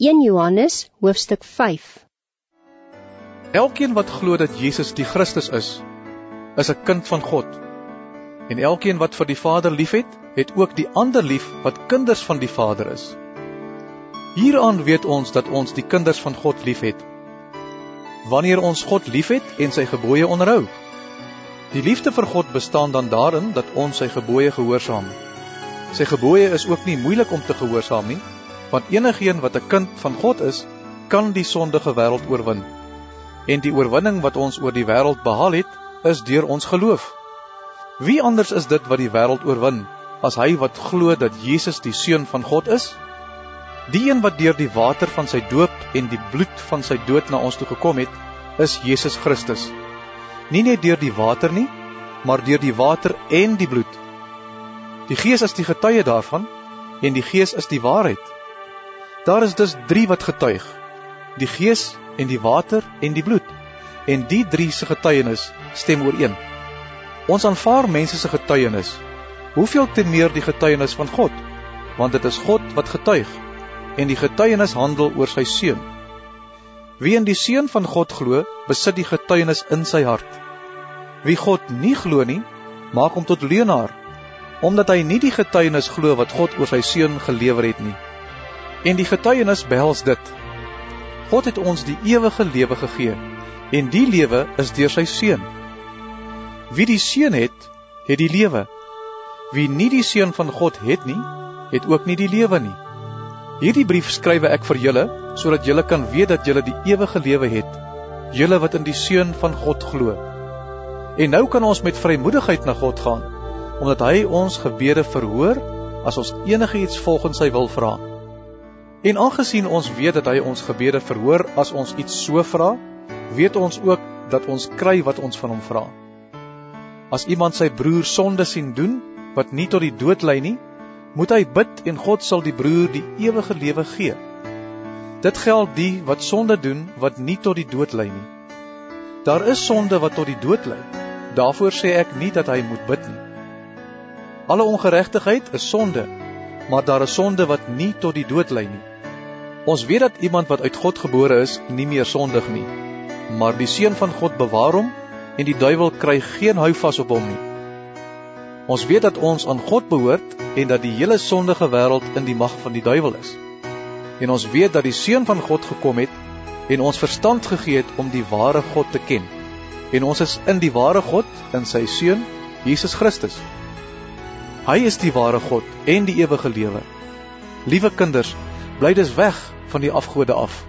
1 Johannes hoofstuk 5 Elkeen wat glo dat Jesus die Christus is, is 'n kind van God. En elkeen wat vir die Vader liefhet, het ook die ander lief wat kinders van die Vader is. Hieraan weet ons dat ons die kinders van God liefhet. Wanneer ons God liefhet en sy gebooie onderhou. Die liefde vir God bestaan dan daarin dat ons sy gebooie gehoorsaam. Sy gebooie is ook nie moeilik om te gehoorsaam nie, want enigeen wat 'n kind van God is, kan die sondige wêreld oorwin. En die oorwinning wat ons oor die wêreld behaal het, is deur ons geloof. Wie anders is dit wat die wêreld oorwin as hy wat glo dat Jesus die seun van God is? Die een wat deur die water van sy doop en die bloed van sy dood na ons toe gekom het, is Jesus Christus. Nie net deur die water nie, maar deur die water en die bloed. Die Gees is die getuie daarvan en die Gees is die waarheid. Daar is dus 3 wat getuig: die Gees en die water en die bloed. En die 3 se getuienis stem ooreen. Ons aanvaar mense se getuienis. Hoeveel te meer die getuienis van God? Want dit is God wat getuig en die getuienis handel oor sy seun. Wie in die seun van God glo, besit die getuienis in sy hart. Wie God nie glo nie, maak hom tot leienaar, omdat hy nie die getuienis glo wat God oor sy seun gelewer het nie. En die getuienis behels dit: God het ons die ewige lewe gegee en die lewe is deur sy seun. Wie die seun het, het die lewe. Wie nie die seun van God het nie, het ook nie die lewe nie. Hierdie brief skrywe ek vir julle sodat julle kan weet dat julle die ewige lewe het, julle wat in die seun van God glo. En nou kan ons met vrymoedigheid na God gaan, omdat hy ons gebede verhoor as ons enigiets volgens sy wil vra. En aangesien ons weet dat hy ons gebede verhoor as ons iets so vra, weet ons ook dat ons kry wat ons van hom vra. As iemand sy broer sonde sien doen wat nie tot die dood lei nie, moet hy bid en God sal die broer die ewige lewe gee. Dit geld die wat sonde doen wat nie tot die dood lei nie. Daar is sonde wat tot die dood lei. Daarvoor sê ek nie dat hy moet bid nie. Alle ongeregtigheid is sonde, maar daar is sonde wat nie tot die dood lei nie. Ons weet dat iemand wat uit God gebore is, nie meer sondig nie. Maar die seun van God bewaar hom en die duiwel kry geen houvas op hom nie. Ons weet dat ons aan God behoort en dat die hele sondige wêreld in die mag van die duiwel is. En ons weet dat die seun van God gekom het en ons verstand gegee het om die ware God te ken. En ons is in die ware God in sy seun Jesus Christus. Hy is die ware God en die ewige lewe. Liewe kinders, bly dus weg van die afgode af